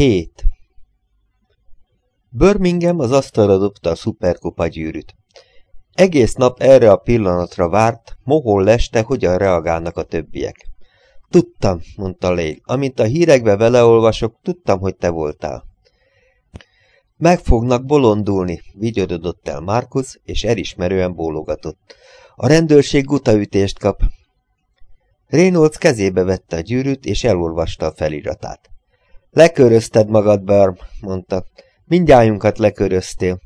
Hét. Birmingham az asztalra dobta a szuperkupa gyűrűt. Egész nap erre a pillanatra várt, mohol leste, hogyan reagálnak a többiek. Tudtam, mondta Lél, amint a hírekbe veleolvasok, tudtam, hogy te voltál. Meg fognak bolondulni, vigyododott el Markus, és elismerően bólogatott. A rendőrség gutaütést kap. Reynolds kezébe vette a gyűrűt, és elolvasta a feliratát. Lekörözted magad, Börm, mondta. Mindjájunkat leköröztél.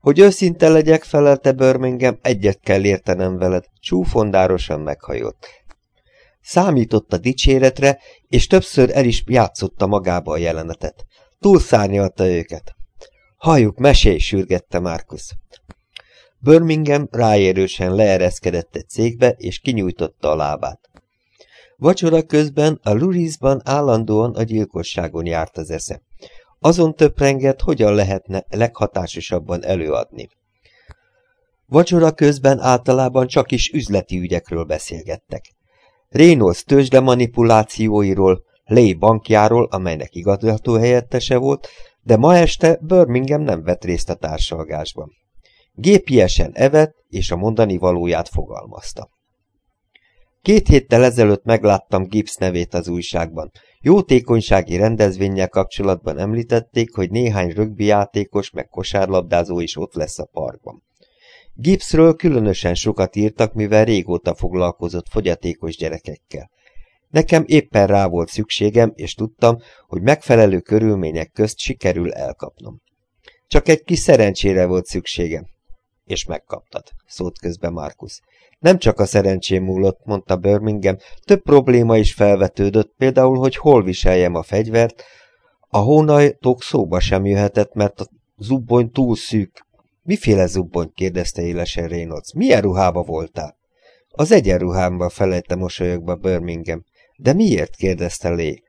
Hogy őszinte legyek, felelte Birmingham, egyet kell értenem veled. Csúfondárosan meghajolt. Számított a dicséretre, és többször el is játszotta magába a jelenetet. Túlszárnyalta őket. Hajuk, mesélj, sürgette Markus. Birmingham ráérősen leereszkedett egy cégbe, és kinyújtotta a lábát. Vacsora közben a Lurisban állandóan a gyilkosságon járt az esze. Azon töprengett, hogyan lehetne leghatásosabban előadni. Vacsora közben általában csak is üzleti ügyekről beszélgettek. Reynolds tőzsde manipulációiról, Lay bankjáról, amelynek igazgató helyettese volt, de ma este Birmingham nem vett részt a társalgásban. Gépiesen evett, és a mondani valóját fogalmazta. Két héttel ezelőtt megláttam Gibbs nevét az újságban. Jótékonysági rendezvényel kapcsolatban említették, hogy néhány rögbi játékos meg kosárlabdázó is ott lesz a parkban. Gibbsről különösen sokat írtak, mivel régóta foglalkozott fogyatékos gyerekekkel. Nekem éppen rá volt szükségem, és tudtam, hogy megfelelő körülmények közt sikerül elkapnom. Csak egy kis szerencsére volt szükségem. És megkaptad, szólt közbe Markus. Nem csak a szerencsém múlott, mondta Birmingham, több probléma is felvetődött, például, hogy hol viseljem a fegyvert. A hónajtok szóba sem jöhetett, mert a zubbony túl szűk. Miféle zubbony? kérdezte élesen Reynolds. Milyen ruhába voltál? Az egyenruhámban felejte mosolyogba Birmingham. De miért? kérdezte Lé.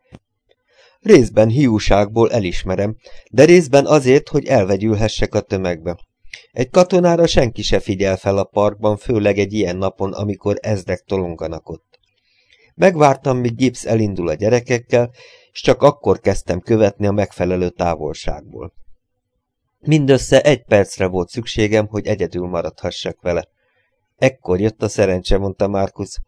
Részben hiúságból elismerem, de részben azért, hogy elvegyülhessek a tömegbe. Egy katonára senki se figyel fel a parkban, főleg egy ilyen napon, amikor ezdek tolonganak ott. Megvártam, míg Gibbs elindul a gyerekekkel, és csak akkor kezdtem követni a megfelelő távolságból. Mindössze egy percre volt szükségem, hogy egyedül maradhassak vele. Ekkor jött a szerencse, mondta Markus.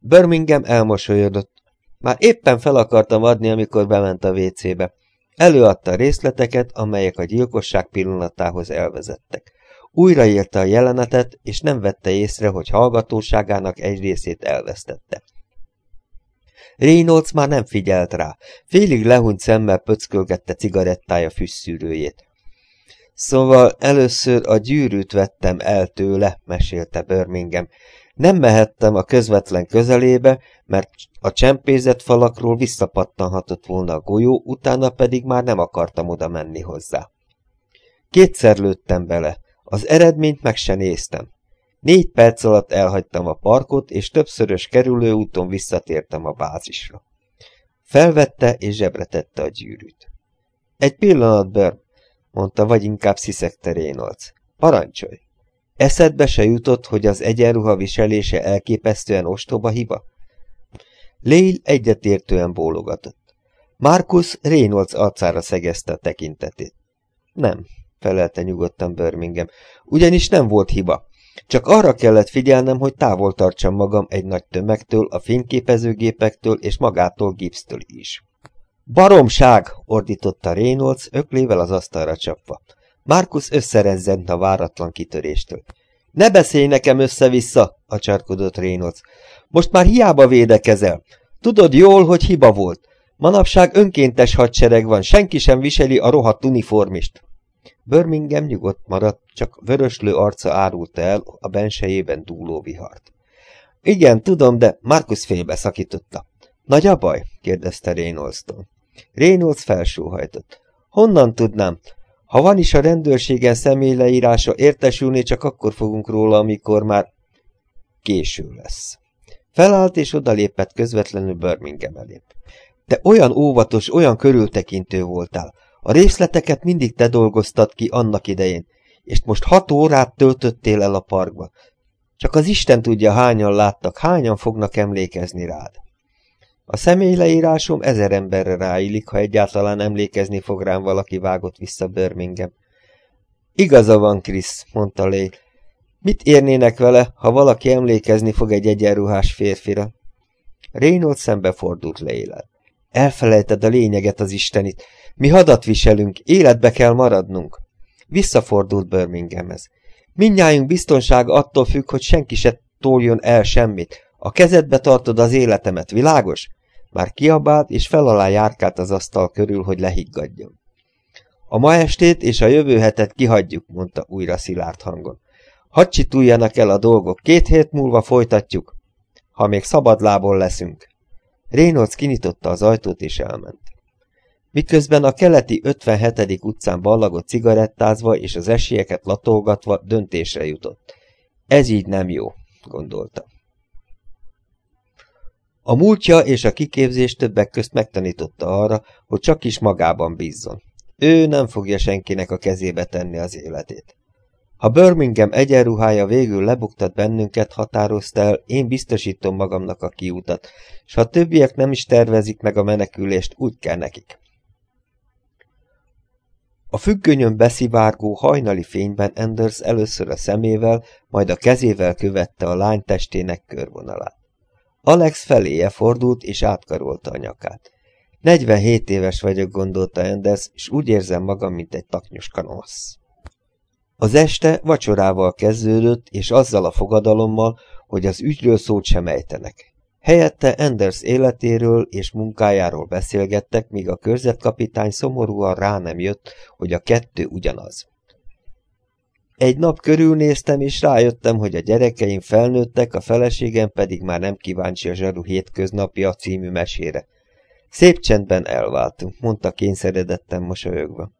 Birmingham elmosolyodott. Már éppen fel akartam adni, amikor bement a WC-be. Előadta részleteket, amelyek a gyilkosság pillanatához elvezettek. Újraírta a jelenetet, és nem vette észre, hogy hallgatóságának egy részét elvesztette. Reynolds már nem figyelt rá, félig lehúnyt szemmel pöckölgette cigarettája füsszűrőjét. Szóval először a gyűrűt vettem el tőle, mesélte Birmingham. Nem mehettem a közvetlen közelébe, mert a csempézett falakról visszapattanhatott volna a golyó, utána pedig már nem akartam oda menni hozzá. Kétszer lőttem bele, az eredményt meg se néztem. Négy perc alatt elhagytam a parkot, és többszörös kerülőúton visszatértem a bázisra. Felvette és zsebre a gyűrűt. Egy pillanat, Börm, mondta, vagy inkább sziszegte Reynolds. Parancsolj! Eszedbe se jutott, hogy az egyenruha viselése elképesztően ostoba hiba? Lél egyetértően bólogatott. Markus Reynolds arcára szegezte a tekintetét. Nem, felelte nyugodtan Birmingham, ugyanis nem volt hiba. Csak arra kellett figyelnem, hogy távol tartsam magam egy nagy tömegtől, a fényképezőgépektől és magától Gibbstől is. Baromság! ordította Reynolds, öklével az asztalra csapva. Markus összerezzent a váratlan kitöréstől. Ne beszélj nekem össze-vissza, acsarkodott Reynolds. Most már hiába védekezel. Tudod jól, hogy hiba volt. Manapság önkéntes hadsereg van, senki sem viseli a rohadt uniformist. Birmingham nyugodt maradt, csak vöröslő arca árulta el a bensejében dúló vihart. Igen, tudom, de Markus félbeszakította. Nagy a baj? kérdezte Reynolds-tól. Reynolds felsóhajtott. Honnan tudnám? Ha van is a rendőrségen személyleírása, értesülni csak akkor fogunk róla, amikor már késő lesz. Felállt és odalépett közvetlenül Birmingham elé. Te olyan óvatos, olyan körültekintő voltál. A részleteket mindig te dolgoztad ki annak idején, és most hat órát töltöttél el a parkba. Csak az Isten tudja, hányan láttak, hányan fognak emlékezni rád. A személyleírásom ezer emberre ráillik, ha egyáltalán emlékezni fog rám valaki vágott vissza Birmingham. Igaza van, Krisz, mondta Lé. Mit érnének vele, ha valaki emlékezni fog egy egyenruhás férfira? Reynolds szembefordult Leilel. Elfelejted a lényeget az istenit. Mi hadat viselünk, életbe kell maradnunk. Visszafordult Birminghamhez. Mindnyájunk biztonsága attól függ, hogy senki se toljon el semmit. A kezedbe tartod az életemet, világos? Már kiabált, és fel alá járkált az asztal körül, hogy lehiggadjon. A ma estét és a jövő hetet kihagyjuk, mondta újra szilárd hangon. Hadd csituljanak el a dolgok, két hét múlva folytatjuk, ha még szabadlából leszünk. Reynolds kinyitotta az ajtót és elment. Miközben a keleti 57. utcán ballagott cigarettázva és az esélyeket latolgatva döntésre jutott. Ez így nem jó, gondolta. A múltja és a kiképzés többek közt megtanította arra, hogy csak is magában bízzon. Ő nem fogja senkinek a kezébe tenni az életét. Ha Birmingham egyenruhája végül lebuktat bennünket, határozta el, én biztosítom magamnak a kiútat, és ha többiek nem is tervezik meg a menekülést, úgy kell nekik. A függönyön beszivárgó hajnali fényben Anders először a szemével, majd a kezével követte a lány testének körvonalát. Alex feléje fordult és átkarolta a nyakát. 47 éves vagyok, gondolta Anders, és úgy érzem magam, mint egy taknyos kanosz. Az este vacsorával kezdődött, és azzal a fogadalommal, hogy az ügyről szót sem ejtenek. Helyette Anders életéről és munkájáról beszélgettek, míg a körzetkapitány szomorúan rá nem jött, hogy a kettő ugyanaz. Egy nap körülnéztem, és rájöttem, hogy a gyerekeim felnőttek, a feleségem pedig már nem kíváncsi a zsaru hétköznapja című mesére. Szép csendben elváltunk, mondta kényszeredetten mosolyogva.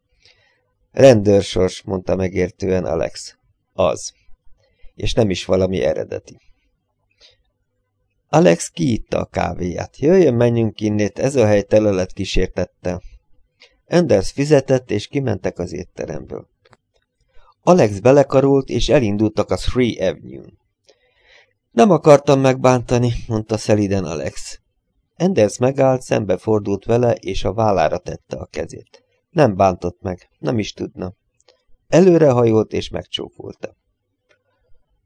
Rendőrsors, mondta megértően Alex. Az. És nem is valami eredeti. Alex kiitta a kávéját. Jöjjön, menjünk innét, ez a hely tele lett kísértettel. Anders fizetett, és kimentek az étteremből. Alex belekarult, és elindultak a Three Avenue-n. Nem akartam megbántani, mondta szeliden Alex. Anders megállt, szembefordult vele, és a vállára tette a kezét. Nem bántott meg, nem is tudna. Előrehajolt és megcsókolta.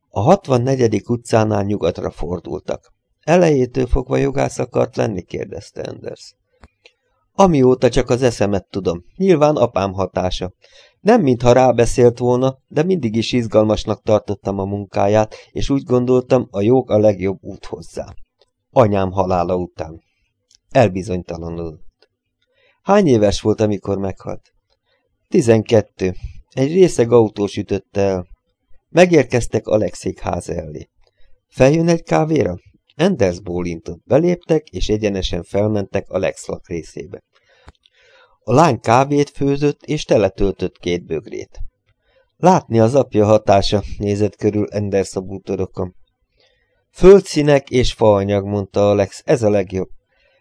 A 64. utcánál nyugatra fordultak. Elejétől fogva jogász akart lenni, kérdezte Anders. Amióta csak az eszemet tudom, nyilván apám hatása. Nem mintha rábeszélt volna, de mindig is izgalmasnak tartottam a munkáját, és úgy gondoltam, a jog a legjobb út hozzá. Anyám halála után. Elbizonytalanodott. Hány éves volt, amikor meghalt? Tizenkettő. Egy részeg autós ütötte el. Megérkeztek Alexék háza elé. Feljön egy kávéra? Enders bólintott. Beléptek, és egyenesen felmentek Alex lak részébe. A lány kávét főzött, és teletöltött két bögrét. Látni az apja hatása, nézett körül Enders a bútorokon. Földszínek és faanyag, mondta Alex, ez a legjobb.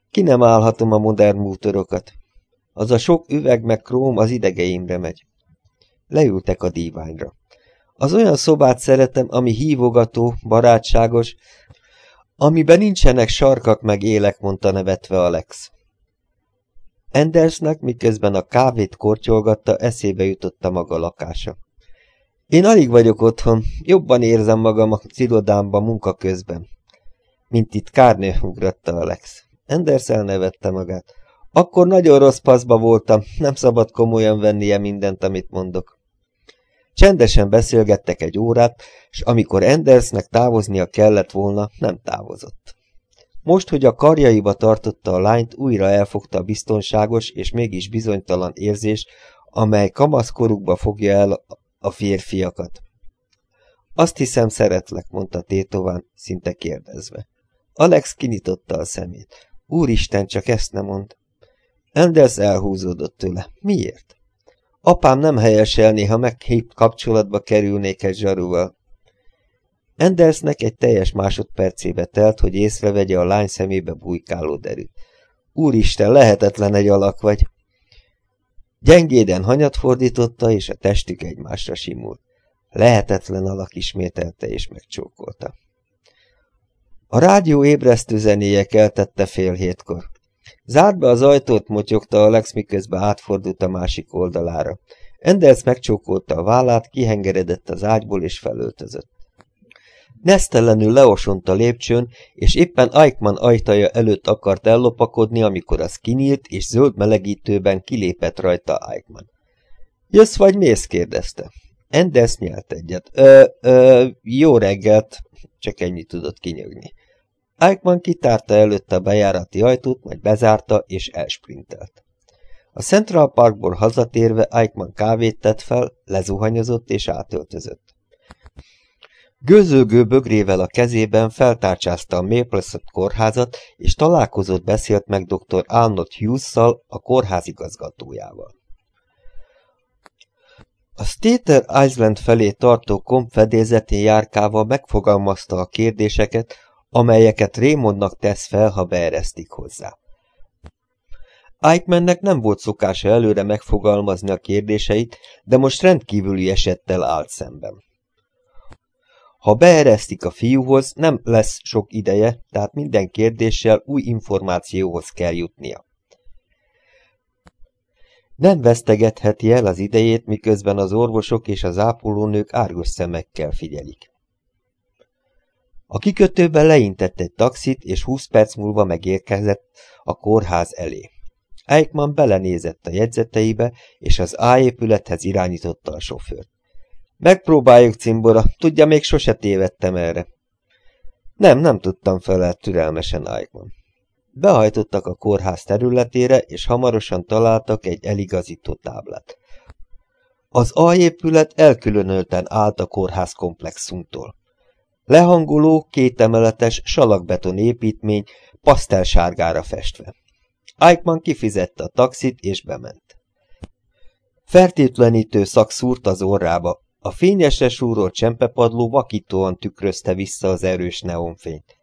Ki nem állhatom a modern bútorokat. Az a sok üveg meg króm az idegeimre megy. Leültek a díványra. Az olyan szobát szeretem, ami hívogató, barátságos, amiben nincsenek sarkak meg élek, mondta nevetve Alex. Endersnek, miközben a kávét kortyolgatta, eszébe jutott a maga lakása. Én alig vagyok otthon, jobban érzem magam a irodámba munka közben. Mint itt kárnő, ugratta Alex. Enders elnevette magát. Akkor nagyon rossz paszba voltam, nem szabad komolyan vennie mindent, amit mondok. Csendesen beszélgettek egy órát, és amikor Endersnek távoznia kellett volna, nem távozott. Most, hogy a karjaiba tartotta a lányt, újra elfogta a biztonságos és mégis bizonytalan érzés, amely kamaszkorukba fogja el a férfiakat. Azt hiszem, szeretlek, mondta tétován, szinte kérdezve. Alex kinyitotta a szemét. Úristen, csak ezt nem mond. Enders elhúzódott tőle. Miért? Apám nem helyeselné, ha meghív kapcsolatba kerülnék egy zsarúval. Endersnek egy teljes másodpercébe telt, hogy észrevegye a lány szemébe bujkáló derűt. Úristen, lehetetlen egy alak vagy! Gyengéden hanyat fordította, és a testük egymásra simult. Lehetetlen alak ismételte és megcsókolta. A rádió ébresztő zenéje keltette fél hétkor. Zárd be az ajtót, motyogta Alex, miközben átfordult a másik oldalára. Enders megcsókolta a vállát, kihengeredett az ágyból és felöltözött. Nesztelenül leosont a lépcsőn, és éppen Eichmann ajtaja előtt akart ellopakodni, amikor az kinyílt, és zöld melegítőben kilépett rajta Eichmann. Jössz vagy mész? kérdezte. Enders nyelt egyet. Ö, ö, jó reggelt, csak ennyit tudott kinyögni. Eichmann kitárta előtte a bejárati ajtót, majd bezárta, és elsprintelt. A Central Parkból hazatérve Eichmann kávét tett fel, lezuhanyozott és átöltözött. Gőzölgő bögrével a kezében feltárcsázta a Mapleset kórházat, és találkozott beszélt meg dr. Arnold Hughes-szal, a kórház igazgatójával. A Stater Island felé tartó komp járkával megfogalmazta a kérdéseket, amelyeket Raymondnak tesz fel, ha beeresztik hozzá. Eichmannnek nem volt szokása előre megfogalmazni a kérdéseit, de most rendkívüli esettel állt szemben. Ha beeresztik a fiúhoz, nem lesz sok ideje, tehát minden kérdéssel új információhoz kell jutnia. Nem vesztegetheti el az idejét, miközben az orvosok és az ápolónők árgos szemekkel figyelik. A kikötőben leintett egy taxit, és húsz perc múlva megérkezett a kórház elé. Eichmann belenézett a jegyzeteibe, és az A épülethez irányította a sofőrt. Megpróbáljuk, cimbora, tudja, még sose tévedtem erre. Nem, nem tudtam felelt türelmesen Eichmann. Behajtottak a kórház területére, és hamarosan találtak egy eligazító táblát. Az A-épület elkülönölten állt a kórház komplexumtól. Lehangoló, kétemeletes, salakbeton építmény, pasztelsárgára festve. Eichmann kifizette a taxit, és bement. Fertőtlenítő szak szúrt az orrába, a fényesre súrolt csempepadló vakítóan tükrözte vissza az erős neonfényt.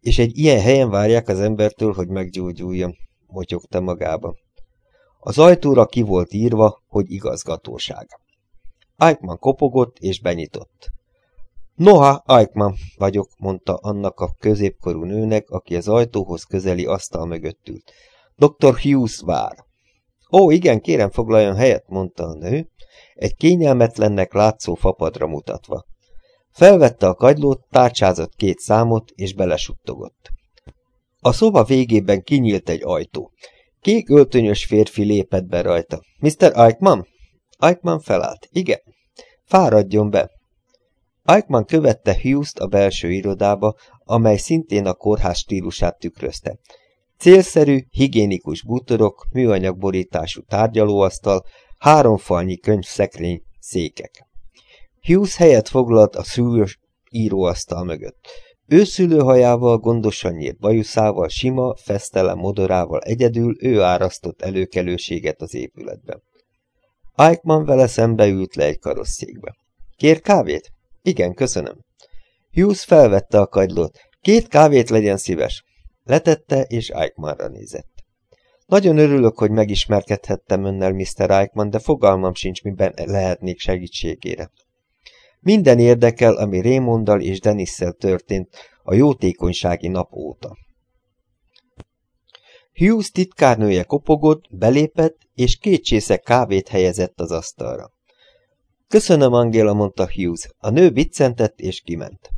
És egy ilyen helyen várják az embertől, hogy meggyógyuljon, motyogta magába. Az ajtóra ki volt írva, hogy igazgatóság. Eichmann kopogott és benyitott. Noha, Eichmann vagyok, mondta annak a középkorú nőnek, aki az ajtóhoz közeli asztal mögött ült. Dr. Hughes vár. Ó, igen, kérem foglaljon helyet, mondta a nő, egy kényelmetlennek látszó fapadra mutatva. Felvette a kagylót, tárcsázott két számot, és belesuttogott. A szoba végében kinyílt egy ajtó. Kék öltönyös férfi lépett be rajta. Mr. Eichmann? Eichmann felállt. Igen. Fáradjon be. Eichmann követte Hughes-t a belső irodába, amely szintén a kórház stílusát tükrözte. Célszerű, higiénikus bútorok, műanyagborítású tárgyalóasztal, háromfalnyi könyvszekrény, székek. Hughes helyet foglalt a szúlyos íróasztal mögött. Őszülőhajával, gondosan nyírt bajuszával, sima, fesztelen modorával egyedül ő árasztott előkelőséget az épületben. Eichmann vele szembe ült le egy karosszékbe. Kér kávét? Igen, köszönöm. Hughes felvette a kagylót. Két kávét legyen szíves. Letette, és Eichmannra nézett. Nagyon örülök, hogy megismerkedhettem önnel, Mr. Eichmann, de fogalmam sincs, miben lehetnék segítségére. Minden érdekel, ami Raymonddal és Denisszel történt a jótékonysági nap óta. Hughes titkárnője kopogott, belépett, és két csésze kávét helyezett az asztalra. Köszönöm, Angéla, mondta Hughes. A nő biccentett és kiment.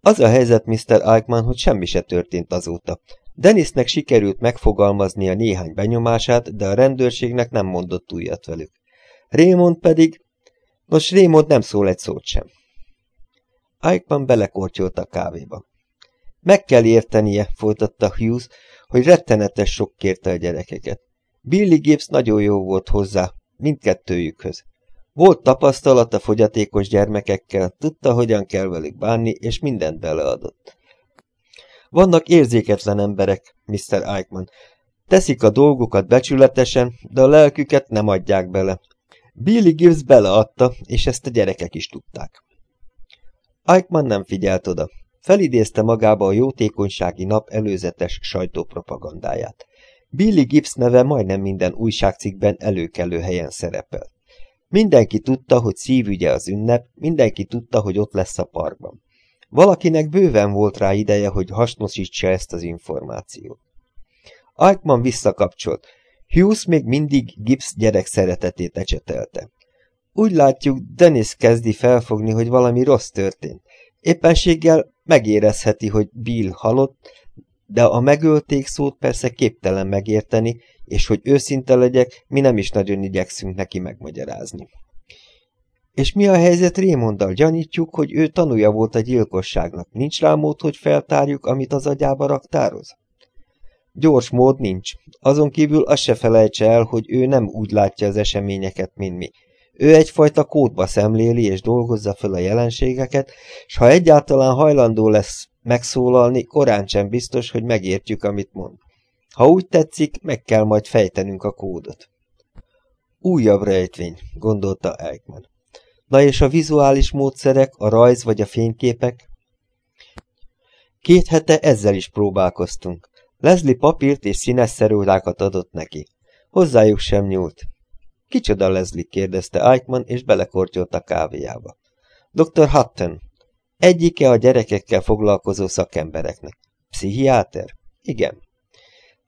Az a helyzet, Mr. Eichmann, hogy semmi se történt azóta. Dennisnek sikerült megfogalmaznia néhány benyomását, de a rendőrségnek nem mondott újat velük. Raymond pedig... Nos, Raymond nem szól egy szót sem. Eichmann belekortyolt a kávéba. Meg kell értenie, folytatta Hughes, hogy rettenetes sok kérte a gyerekeket. Billy Gibbs nagyon jó volt hozzá, mindkettőjükhöz. Volt tapasztalata fogyatékos gyermekekkel, tudta, hogyan kell velük bánni, és mindent beleadott. Vannak érzéketlen emberek, Mr. Eichmann. Teszik a dolgukat becsületesen, de a lelküket nem adják bele. Billy Gibbs beleadta, és ezt a gyerekek is tudták. Eichmann nem figyelt oda. Felidézte magába a jótékonysági nap előzetes sajtópropagandáját. Billy Gibbs neve majdnem minden újságcikkben előkelő helyen szerepel. Mindenki tudta, hogy szívügye az ünnep, mindenki tudta, hogy ott lesz a parkban. Valakinek bőven volt rá ideje, hogy hasznosítsa ezt az információt. Eichmann visszakapcsolt. Hughes még mindig Gibbs gyerek szeretetét ecsetelte. Úgy látjuk, Dennis kezdi felfogni, hogy valami rossz történt. Éppenséggel megérezheti, hogy Bill halott, de a megölték szót persze képtelen megérteni, és hogy őszinte legyek, mi nem is nagyon igyekszünk neki megmagyarázni. És mi a helyzet Rémonddal? Gyanítjuk, hogy ő tanúja volt a gyilkosságnak. Nincs rá mód, hogy feltárjuk, amit az agyába raktároz? Gyors mód nincs. Azon kívül azt se felejtse el, hogy ő nem úgy látja az eseményeket, mint mi. Ő egyfajta kódba szemléli és dolgozza fel a jelenségeket, s ha egyáltalán hajlandó lesz megszólalni, korán sem biztos, hogy megértjük, amit mond. Ha úgy tetszik, meg kell majd fejtenünk a kódot. Újabb rejtvény, gondolta Eichmann. Na és a vizuális módszerek, a rajz vagy a fényképek? Két hete ezzel is próbálkoztunk. Leslie papírt és színes szerúrákat adott neki. Hozzájuk sem nyúlt. Kicsoda Leslie? kérdezte Eichmann, és belekortyolt a kávéjába. Dr. Hutton. Egyike a gyerekekkel foglalkozó szakembereknek. Pszichiáter? Igen.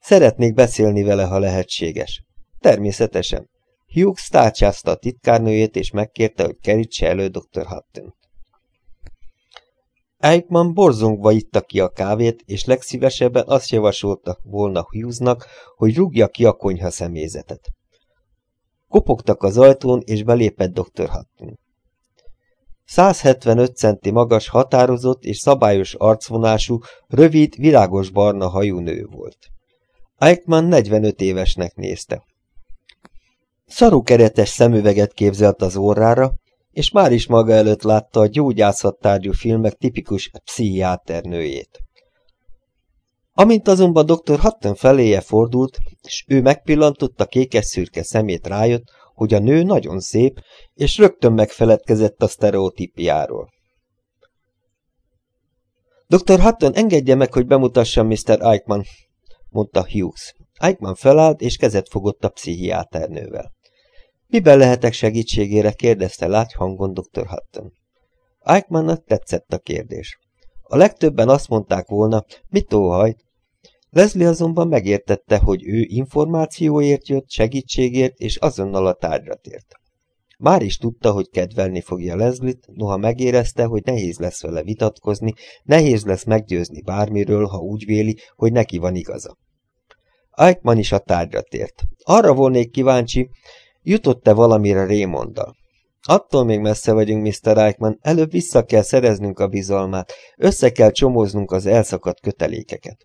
Szeretnék beszélni vele, ha lehetséges. Természetesen. Hughes tárcsázta a titkárnőjét, és megkérte, hogy kerítse elő dr. Hutton. Eichmann borzongva itta ki a kávét, és legszívesebben azt javasolta volna Hughesnak, hogy rúgja ki a konyha személyzetet. Kopogtak az ajtón, és belépett dr. Hutton. 175 centi magas, határozott és szabályos arcvonású, rövid, világos barna hajú nő volt. Eichmann 45 évesnek nézte. Szarukeretes szemüveget képzelt az orrára, és már is maga előtt látta a gyógyászattárgyú filmek tipikus pszichiáternőjét. Amint azonban dr. Hutton feléje fordult, és ő megpillantotta kékes-szürke szemét rájött, hogy a nő nagyon szép, és rögtön megfeledkezett a sztereotípiáról. Dr. Hutton, engedje meg, hogy bemutassam Mr. Eichmann, mondta Hughes. Eichmann felállt, és kezet fogott a pszichiáternővel. Miben lehetek segítségére? kérdezte lágy hangon dr. Hutton. Eichmannnak tetszett a kérdés. A legtöbben azt mondták volna, mit óhajt. Leslie azonban megértette, hogy ő információért jött, segítségért, és azonnal a tárgyra tért. Már is tudta, hogy kedvelni fogja Leslie-t, noha megérezte, hogy nehéz lesz vele vitatkozni, nehéz lesz meggyőzni bármiről, ha úgy véli, hogy neki van igaza. Eichmann is a tárgyra tért. Arra volnék kíváncsi, Jutott-e valamire Raymonddal? Attól még messze vagyunk, Mr. Eichmann, előbb vissza kell szereznünk a bizalmát, össze kell csomóznunk az elszakadt kötelékeket.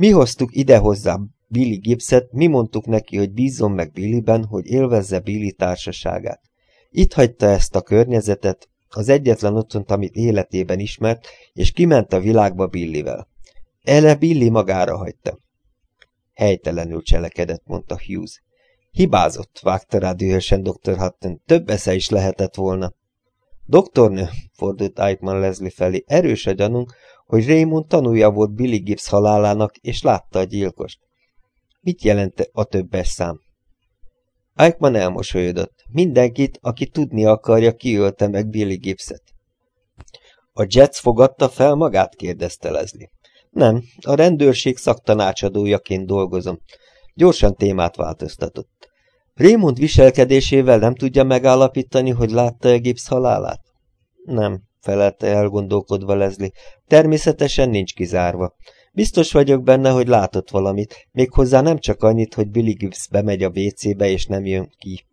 Mi hoztuk ide hozzá Billy Gibbset, mi mondtuk neki, hogy bízzon meg Billyben, hogy élvezze Billy társaságát. Itt hagyta ezt a környezetet, az egyetlen otthont, amit életében ismert, és kiment a világba Billyvel. Ele Billy magára hagyta. Helytelenül cselekedett, mondta Hughes. Hibázott, vágta rá dühösen dr. Hutton. Több esze is lehetett volna. Doktornő, fordult Eichmann Leslie felé, erős a gyanunk, hogy Raymond tanúja volt Billy Gibbs halálának, és látta a gyilkost. Mit jelent a többes szám? Eichmann elmosolyodott. Mindenkit, aki tudni akarja, kiölte meg Billy Gibbset. A Jets fogadta fel magát? kérdezte Leslie. Nem, a rendőrség szaktanácsadójaként dolgozom. Gyorsan témát változtatott. Raymond viselkedésével nem tudja megállapítani, hogy látta-e Gibbs halálát? Nem, felelte elgondolkodva Leslie. Természetesen nincs kizárva. Biztos vagyok benne, hogy látott valamit, méghozzá nem csak annyit, hogy Billy Gibbs bemegy a WC-be és nem jön ki.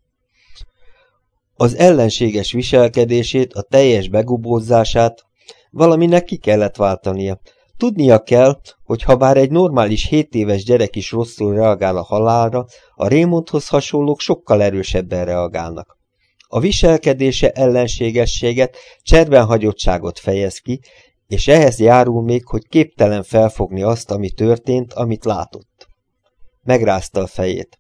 Az ellenséges viselkedését, a teljes begubózását valaminek ki kellett váltania, Tudnia kell, hogy ha bár egy normális 7 éves gyerek is rosszul reagál a halálra, a Raymondhoz hasonlók sokkal erősebben reagálnak. A viselkedése ellenségességet, cserbenhagyottságot fejez ki, és ehhez járul még, hogy képtelen felfogni azt, ami történt, amit látott. Megrázta a fejét.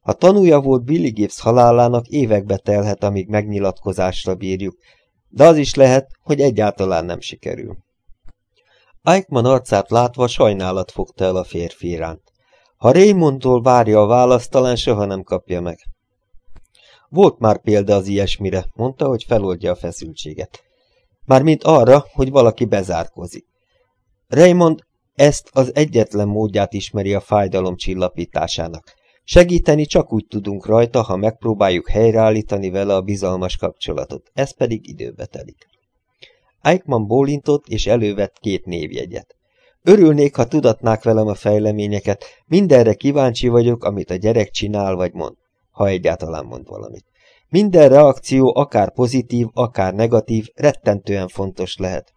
Ha tanúja volt Billy Gibbs halálának, évekbe telhet, amíg megnyilatkozásra bírjuk, de az is lehet, hogy egyáltalán nem sikerül. Eichmann arcát látva sajnálat fogta el a férfi iránt. Ha Raymondtól várja a választ, talán soha nem kapja meg. Volt már példa az ilyesmire, mondta, hogy feloldja a feszültséget. Mármint arra, hogy valaki bezárkozik. Raymond ezt az egyetlen módját ismeri a fájdalom csillapításának. Segíteni csak úgy tudunk rajta, ha megpróbáljuk helyreállítani vele a bizalmas kapcsolatot, ez pedig időbe telik. Eichmann bólintott, és elővett két névjegyet. Örülnék, ha tudatnák velem a fejleményeket, mindenre kíváncsi vagyok, amit a gyerek csinál vagy mond, ha egyáltalán mond valamit. Minden reakció, akár pozitív, akár negatív, rettentően fontos lehet.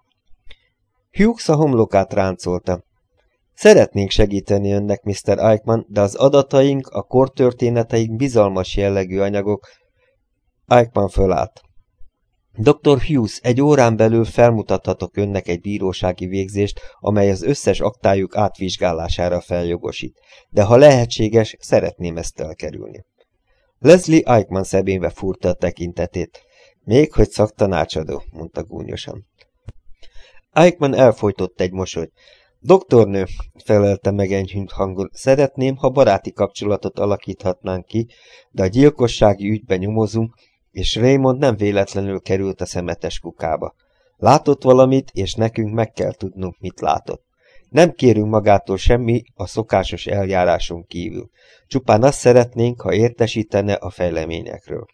Hughes a homlokát ráncolta. Szeretnénk segíteni önnek, Mr. Eichmann, de az adataink, a kortörténeteink bizalmas jellegű anyagok. Eichmann fölállt. Dr. Hughes, egy órán belül felmutathatok önnek egy bírósági végzést, amely az összes aktájuk átvizsgálására feljogosít, de ha lehetséges, szeretném ezt elkerülni. Leslie Eichmann szebénbe furta a tekintetét. Még hogy szaktanácsadó, mondta gúnyosan. Eichmann elfolytott egy mosolyt. Doktornő, felelte meg enyhűnt hangon, szeretném, ha baráti kapcsolatot alakíthatnánk ki, de a gyilkossági ügyben nyomozunk, és Raymond nem véletlenül került a szemetes kukába. Látott valamit, és nekünk meg kell tudnunk, mit látott. Nem kérünk magától semmi a szokásos eljáráson kívül. Csupán azt szeretnénk, ha értesítene a fejleményekről.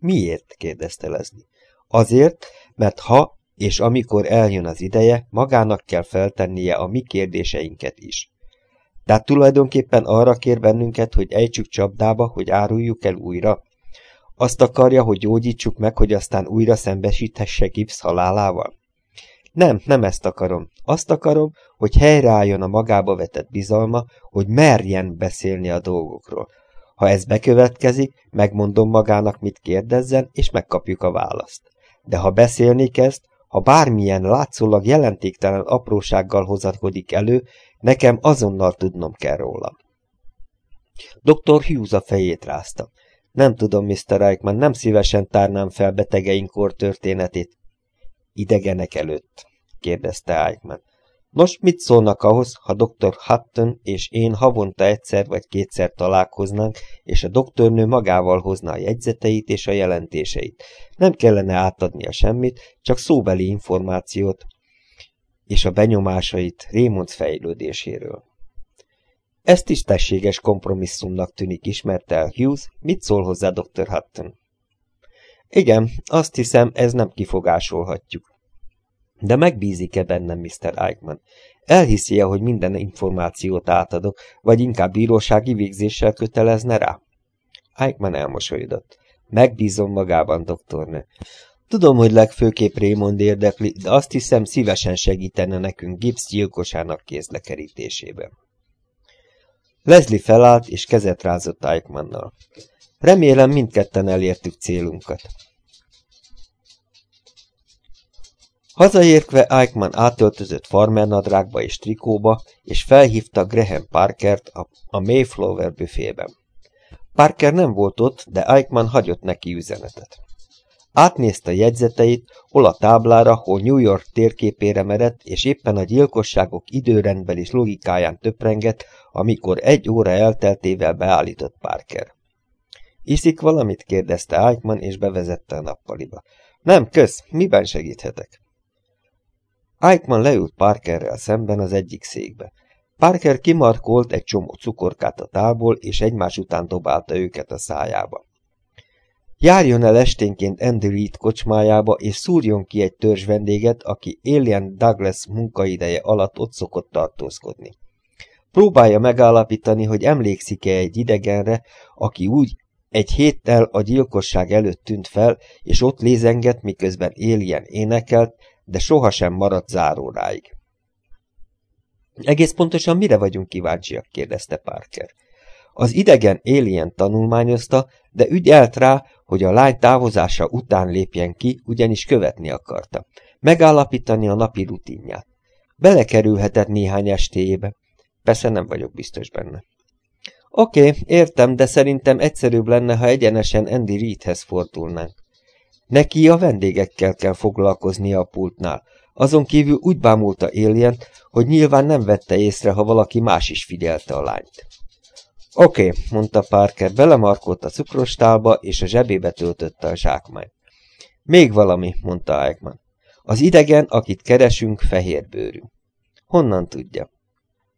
Miért? kérdezte Leslie. Azért, mert ha és amikor eljön az ideje, magának kell feltennie a mi kérdéseinket is. Tehát tulajdonképpen arra kér bennünket, hogy ejtsük csapdába, hogy áruljuk el újra. Azt akarja, hogy gyógyítsuk meg, hogy aztán újra szembesíthesse Gibbs halálával? Nem, nem ezt akarom. Azt akarom, hogy helyreálljon a magába vetett bizalma, hogy merjen beszélni a dolgokról. Ha ez bekövetkezik, megmondom magának, mit kérdezzen, és megkapjuk a választ. De ha beszélni kezd, ha bármilyen látszólag jelentéktelen aprósággal hozatkodik elő, nekem azonnal tudnom kell róla. Dr. Hughes a fejét rázta. Nem tudom, Mr. Eichmann, nem szívesen tárnám fel betegeink kor történetét. Idegenek előtt, kérdezte Eichmann. Nos, mit szólnak ahhoz, ha dr. Hutton és én havonta egyszer vagy kétszer találkoznánk, és a doktornő magával hozna a jegyzeteit és a jelentéseit. Nem kellene átadnia semmit, csak szóbeli információt és a benyomásait Raymond fejlődéséről. Ezt is tességes kompromisszumnak tűnik, ismerte el Hughes. Mit szól hozzá dr. Hutton? Igen, azt hiszem, ez nem kifogásolhatjuk. De megbízik-e bennem, Mr. Eichmann? Elhiszi-e, hogy minden információt átadok, vagy inkább bírósági végzéssel kötelezne rá? Eichmann elmosolyodott. Megbízom magában, doktornő. Tudom, hogy legfőképp Raymond érdekli, de azt hiszem szívesen segítene nekünk Gibbs gyilkosának kézlekerítésében. Leslie felállt, és kezet rázott Eichmannnal. Remélem, mindketten elértük célunkat. Hazaérkve Eichmann átöltözött farmernadrágba és trikóba, és felhívta Graham Parkert a, a Mayflower büfében. Parker nem volt ott, de Eichmann hagyott neki üzenetet. Átnézte a jegyzeteit, hol a táblára, hol New York térképére merett, és éppen a gyilkosságok időrendben és logikáján töprengett, amikor egy óra elteltével beállított Parker. Iszik valamit? kérdezte Eichmann, és bevezette a nappaliba. Nem, kösz, miben segíthetek? Eichmann leült Parkerrel szemben az egyik székbe. Parker kimarkolt egy csomó cukorkát a tálból, és egymás után dobálta őket a szájába. Járjon el esténként Andy Reid kocsmájába, és szúrjon ki egy törzs vendéget, aki Alien Douglas munkaideje alatt ott szokott tartózkodni. Próbálja megállapítani, hogy emlékszik-e egy idegenre, aki úgy egy héttel a gyilkosság előtt tűnt fel, és ott lézenget, miközben Alien énekelt, de sohasem maradt záróráig. Egész pontosan mire vagyunk kíváncsiak? kérdezte Parker. Az idegen Alien tanulmányozta, de ügyelt rá, hogy a lány távozása után lépjen ki, ugyanis követni akarta. Megállapítani a napi rutinját. Belekerülhetett néhány estéjébe. Persze nem vagyok biztos benne. Oké, értem, de szerintem egyszerűbb lenne, ha egyenesen Andy Reedhez fordulnánk. Neki a vendégekkel kell foglalkoznia a pultnál. Azon kívül úgy bámulta Alien, hogy nyilván nem vette észre, ha valaki más is figyelte a lányt. Oké, mondta Parker, belemarkolt a cukrostálba, és a zsebébe töltötte a zsákmányt. Még valami, mondta Eichmann. Az idegen, akit keresünk, fehérbőrű. Honnan tudja?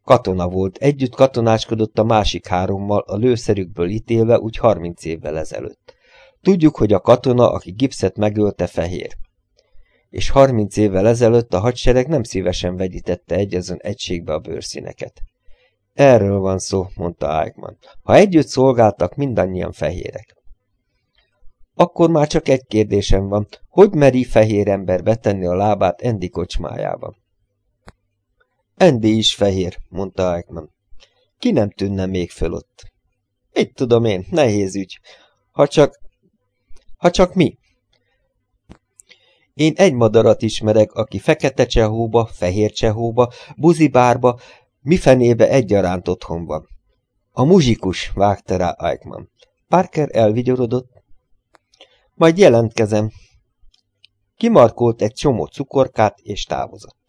Katona volt, együtt katonáskodott a másik hárommal, a lőszerükből ítélve úgy harminc évvel ezelőtt. Tudjuk, hogy a katona, aki gipszet megölte, fehér. És harminc évvel ezelőtt a hadsereg nem szívesen vegyítette egyazon egységbe a bőrszíneket. Erről van szó, mondta Eichmann. Ha együtt szolgáltak, mindannyian fehérek. Akkor már csak egy kérdésem van, hogy meri fehér ember betenni a lábát Endi kocsmájába? Endi is fehér, mondta Eichmann. Ki nem tűnne még föl ott? Mit tudom én, nehéz ügy. Ha csak... Ha csak mi? Én egy madarat ismerek, aki fekete csehóba, fehér csehóba, buzibárba, mi fenébe egyaránt otthon van. A muzsikus, vágta rá Eichmann. Parker elvigyorodott. Majd jelentkezem. Kimarkolt egy csomó cukorkát, és távozott.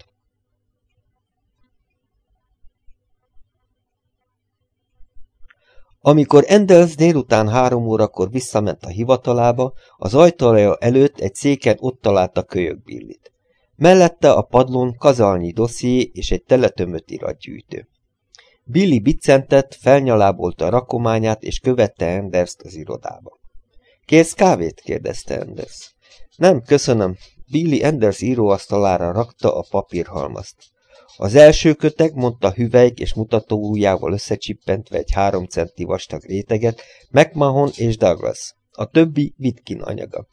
Amikor Endels délután három órakor visszament a hivatalába, az ajtaja előtt egy széken ott találta kölyökbillit. Mellette a padlón kazalnyi dosszié és egy teletömött iratgyűjtő. Billy biccentett, felnyalábolta a rakományát, és követte Enderst az irodába. Kérsz kávét? kérdezte Enders. Nem, köszönöm. Billy Enders íróasztalára rakta a papírhalmazt. Az első köteg, mondta hüvelyk és mutató ujjával összecsippentve egy három centi vastag réteget, McMahon és Douglas. A többi Vitkin anyaga.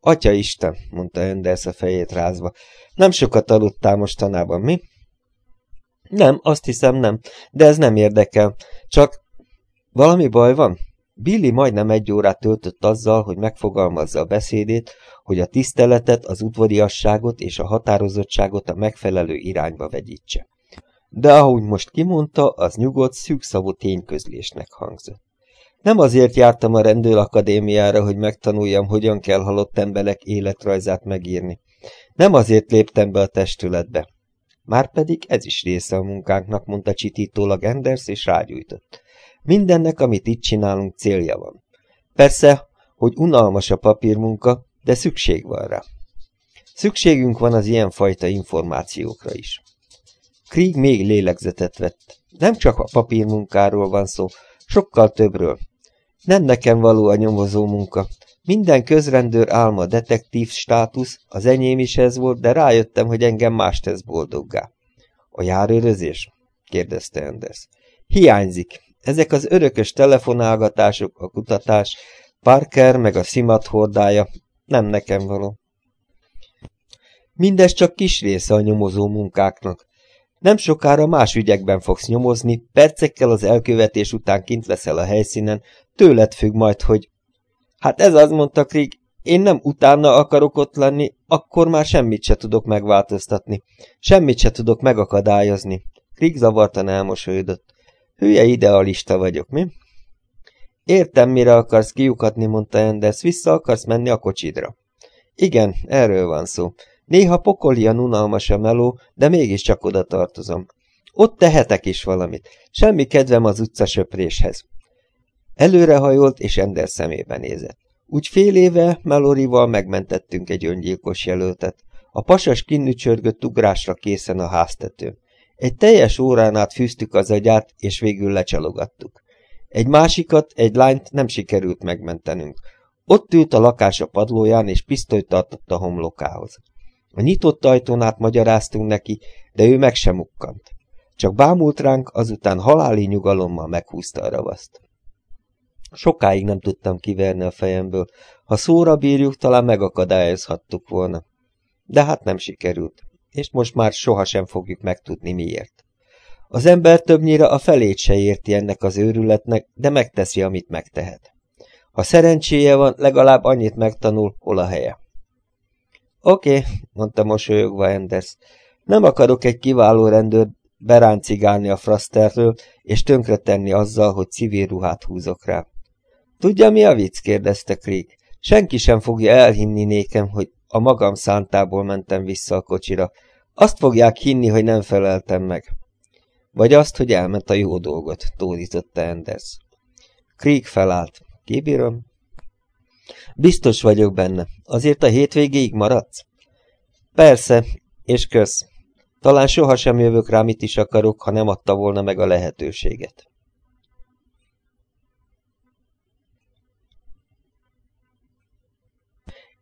Atya Isten, mondta Enders a fejét rázva, nem sokat aludtál mostanában, mi? Nem, azt hiszem nem, de ez nem érdekel. Csak valami baj van? Billy majdnem egy órát töltött azzal, hogy megfogalmazza a beszédét, hogy a tiszteletet, az udvariasságot és a határozottságot a megfelelő irányba vegyítse. De ahogy most kimondta, az nyugodt, szűkszavú tényközlésnek hangzott. Nem azért jártam a rendőrakadémiára, hogy megtanuljam, hogyan kell halott emberek életrajzát megírni. Nem azért léptem be a testületbe. Márpedig ez is része a munkánknak, mondta csitítólag Enders, és rágyújtott. Mindennek, amit itt csinálunk, célja van. Persze, hogy unalmas a papírmunka, de szükség van rá. Szükségünk van az ilyenfajta információkra is. Krieg még lélegzetet vett. Nem csak a papírmunkáról van szó, sokkal többről. Nem nekem való a nyomozó munka. Minden közrendőr álma detektív státusz, az enyém is ez volt, de rájöttem, hogy engem más tesz boldoggá. A járőrözés? kérdezte Anders. Hiányzik. Ezek az örökös telefonálgatások, a kutatás, Parker meg a szimat hordája, nem nekem való. Mindez csak kis része a nyomozó munkáknak. Nem sokára más ügyekben fogsz nyomozni, percekkel az elkövetés után kint leszel a helyszínen, tőled függ majd, hogy... Hát ez az, mondta Krieg, én nem utána akarok ott lenni, akkor már semmit se tudok megváltoztatni. Semmit se tudok megakadályozni. Krieg zavartan elmosolyodott. Hülye idealista vagyok, mi? Értem, mire akarsz kiukatni, mondta Enders, vissza akarsz menni a kocsidra. Igen, erről van szó. Néha pokolian unalmas a meló, de mégiscsak oda tartozom. Ott tehetek is valamit. Semmi kedvem az utcasöpréshez. Előrehajolt, és Ender szemébe nézett. Úgy fél éve Melorival megmentettünk egy öngyilkos jelöltet. A pasas kinnücsörgött ugrásra készen a háztetőn. Egy teljes órán át fűztük az agyát, és végül lecsalogattuk. Egy másikat, egy lányt nem sikerült megmentenünk. Ott ült a lakása padlóján, és pisztolyt tartott a homlokához. A nyitott ajtón át magyaráztunk neki, de ő meg sem ukkant. Csak bámult ránk, azután haláli nyugalommal meghúzta a ravaszt. Sokáig nem tudtam kiverni a fejemből. Ha szóra bírjuk, talán megakadályozhattuk volna. De hát nem sikerült, és most már sohasem fogjuk megtudni miért. Az ember többnyire a felét se érti ennek az őrületnek, de megteszi, amit megtehet. Ha szerencséje van, legalább annyit megtanul, hol a helye. Oké, okay, mondta mosolyogva Enders. Nem akarok egy kiváló rendőr beráncigálni a fraszterről, és tönkretenni azzal, hogy civil ruhát húzok rá. Tudja, mi a vicc? kérdezte Krieg. Senki sem fogja elhinni nékem, hogy a magam szántából mentem vissza a kocsira. Azt fogják hinni, hogy nem feleltem meg. Vagy azt, hogy elment a jó dolgot, tódította Enders. Krieg felállt. Kibírom? Biztos vagyok benne. Azért a hétvégéig maradsz? Persze, és kösz. Talán sohasem jövök rá, mit is akarok, ha nem adta volna meg a lehetőséget.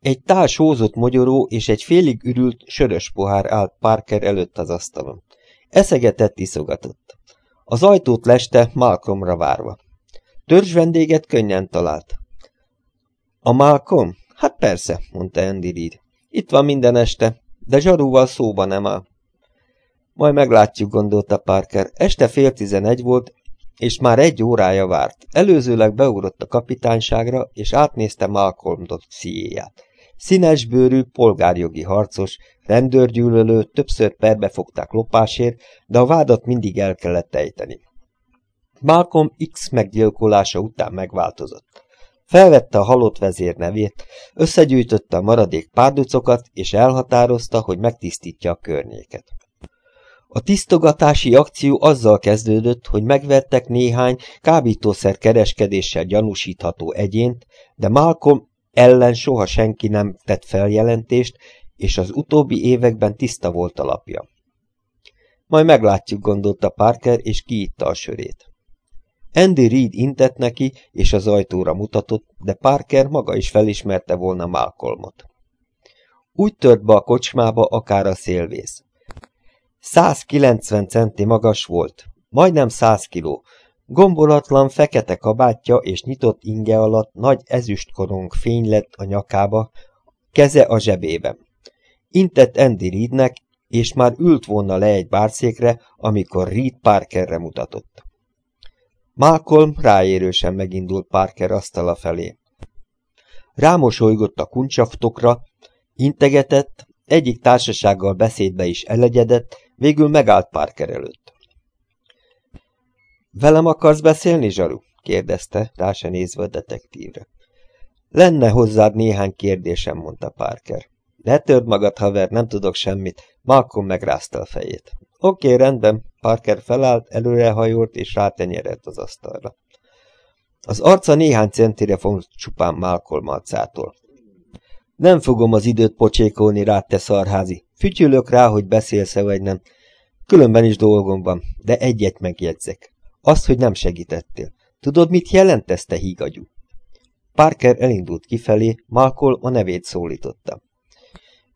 Egy tál sózott mogyoró és egy félig ürült, sörös pohár állt Parker előtt az asztalon. Eszegetett, iszogatott. Az ajtót leste Malcolmra várva. Törzs vendéget könnyen talált. A Malcolm? Hát persze, mondta Andy Reid. Itt van minden este, de zsarúval szóba nem áll. Majd meglátjuk, gondolta Parker. Este fél tizenegy volt, és már egy órája várt. Előzőleg beugrott a kapitányságra, és átnézte Malcolm dossziéját. Színes bőrű, polgárjogi harcos, rendőrgyűlölő, többször perbe fogták lopásért, de a vádat mindig el kellett ejteni. Malcolm X meggyilkolása után megváltozott. Felvette a halott vezér nevét, összegyűjtötte a maradék párducokat, és elhatározta, hogy megtisztítja a környéket. A tisztogatási akció azzal kezdődött, hogy megvettek néhány kábítószer kereskedéssel gyanúsítható egyént, de Malcolm ellen soha senki nem tett feljelentést, és az utóbbi években tiszta volt a lapja. Majd meglátjuk, gondolta Parker, és kiitta a sörét. Andy Reid intett neki, és az ajtóra mutatott, de Parker maga is felismerte volna Malcolmot. Úgy tört be a kocsmába, akár a szélvész. 190 centi magas volt, majdnem 100 kiló, Gombolatlan fekete kabátja és nyitott inge alatt nagy ezüstkorong fény lett a nyakába, keze a zsebében. Intett Andy Reednek, és már ült volna le egy bárszékre, amikor Reed Parkerre mutatott. Malcolm ráérősen megindult Parker asztala felé. Rámosolygott a kuncsaftokra, integetett, egyik társasággal beszédbe is elegyedett, végül megállt Parker előtt. Velem akarsz beszélni, Zsaru? kérdezte, rá se nézve a detektívre. Lenne hozzád néhány kérdésem, mondta Parker. Ne törd magad, haver, nem tudok semmit. Malcolm megrázta a fejét. Oké, rendben. Parker felállt, előrehajolt és rátenyerett az asztalra. Az arca néhány centire font csupán Malcolm arcától. Nem fogom az időt pocsékolni rád, te szarházi. Fütyülök rá, hogy beszélsz-e vagy nem. Különben is dolgom van, de egyet megjegyzek. Azt, hogy nem segítettél. Tudod, mit jelent ezt, te hígagyú? Parker elindult kifelé, Malcolm a nevét szólította.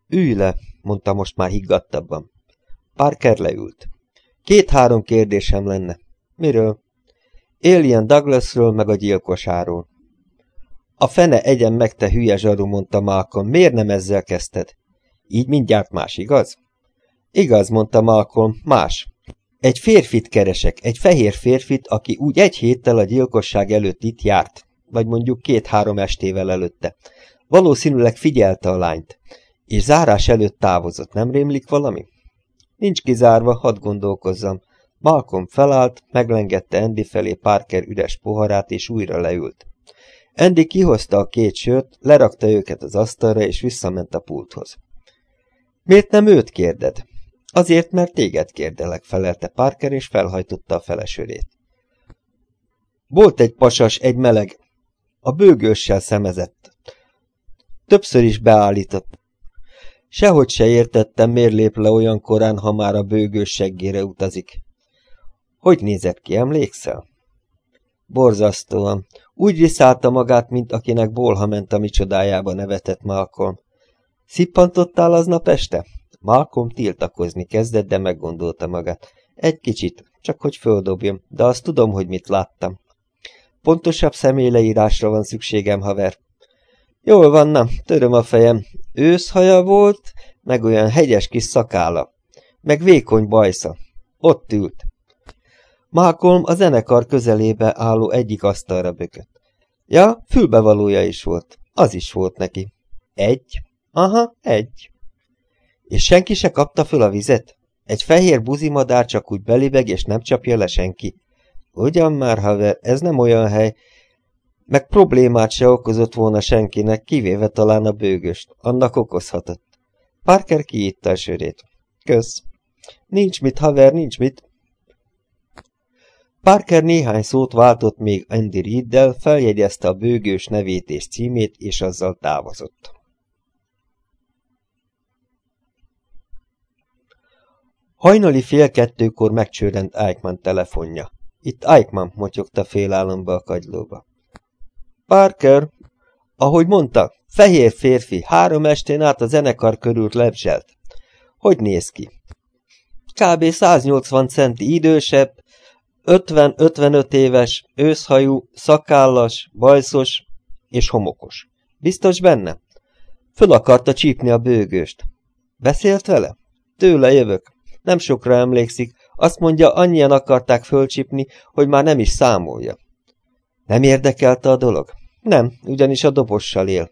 Ülj le, mondta most már higgadtabban. Parker leült. Két-három kérdésem lenne. Miről? Alien Douglasről meg a gyilkosáról. A fene egyen meg, te hülye zsaru, mondta Malcolm. Miért nem ezzel kezdted? Így mindjárt más, igaz? Igaz, mondta Malcolm, más. Egy férfit keresek, egy fehér férfit, aki úgy egy héttel a gyilkosság előtt itt járt, vagy mondjuk két-három estével előtte. Valószínűleg figyelte a lányt, és zárás előtt távozott, nem rémlik valami? Nincs kizárva, hadd gondolkozzam. Malcolm felállt, meglengette Andy felé Parker üres poharát, és újra leült. Andy kihozta a két sört, lerakta őket az asztalra, és visszament a pulthoz. Miért nem őt kérded? Azért, mert téged kérdelek, felelte Parker, és felhajtotta a felesörét. Volt egy pasas, egy meleg. A bőgőssel szemezett. Többször is beállított. Sehogy se értettem, miért lép le olyan korán, ha már a bőgős seggére utazik. Hogy nézett ki, emlékszel? Borzasztóan. Úgy viszálta magát, mint akinek bolha ment a micsodájába nevetett Malcolm. Szippantottál aznap este? Malcolm tiltakozni kezdett, de meggondolta magát. Egy kicsit, csak hogy földobjam, de azt tudom, hogy mit láttam. Pontosabb személyleírásra van szükségem, haver. Jól van, nem, töröm a fejem. Őszhaja volt, meg olyan hegyes kis szakála, meg vékony bajsza. Ott ült. Malcolm a zenekar közelébe álló egyik asztalra bökött. Ja, fülbevalója is volt. Az is volt neki. Egy. Aha, egy. És senki se kapta föl a vizet? Egy fehér buzimadár csak úgy belibeg, és nem csapja le senki. Ugyan már, haver, ez nem olyan hely, meg problémát se okozott volna senkinek, kivéve talán a bőgöst. Annak okozhatott. Parker kiitta a sörét. Kösz. Nincs mit, haver, nincs mit. Parker néhány szót váltott még Andy Reeddel, feljegyezte a bőgős nevét és címét, és azzal távozott. Hajnali fél kettőkor megcsörrent Eichmann telefonja. Itt Eichmann motyogta félálomba a kagylóba. Parker, ahogy mondta, fehér férfi, három estén át a zenekar körül lebzselt. Hogy néz ki? Kb. 180 centi idősebb, 50-55 éves, őszhajú, szakállas, bajszos és homokos. Biztos benne? Föl akarta csípni a bőgőst. Beszélt vele? Tőle jövök. Nem sokra emlékszik, azt mondja, annyian akarták fölcsípni, hogy már nem is számolja. Nem érdekelte a dolog? Nem, ugyanis a dobossal él.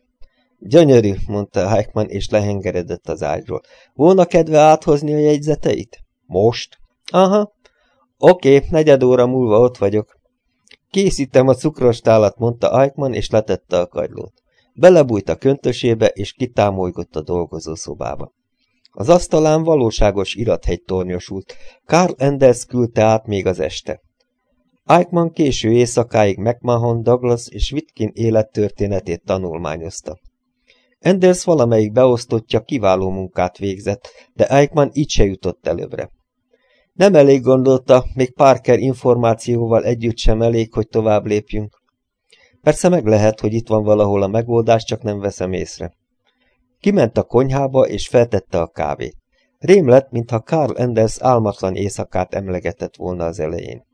Gyönyörű, mondta Heichmann, és lehengeredett az ágyról. Volna kedve áthozni a jegyzeteit? Most? Aha. Oké, negyed óra múlva ott vagyok. Készítem a cukrostálat, mondta Eichmann, és letette a kagylót. Belebújt a köntösébe, és kitámolygott a dolgozószobába. Az asztalán valóságos irathegy tornyosult. Karl Enders küldte át még az este. Eichmann késő éjszakáig McMahon, Douglas és Witkin élettörténetét tanulmányozta. Enders valamelyik beosztottja kiváló munkát végzett, de Eichmann így se jutott előbbre. Nem elég gondolta, még Parker információval együtt sem elég, hogy tovább lépjünk. Persze meg lehet, hogy itt van valahol a megoldás, csak nem veszem észre. Kiment a konyhába, és feltette a kávét. Rém lett, mintha Karl Enders álmatlan éjszakát emlegetett volna az elején.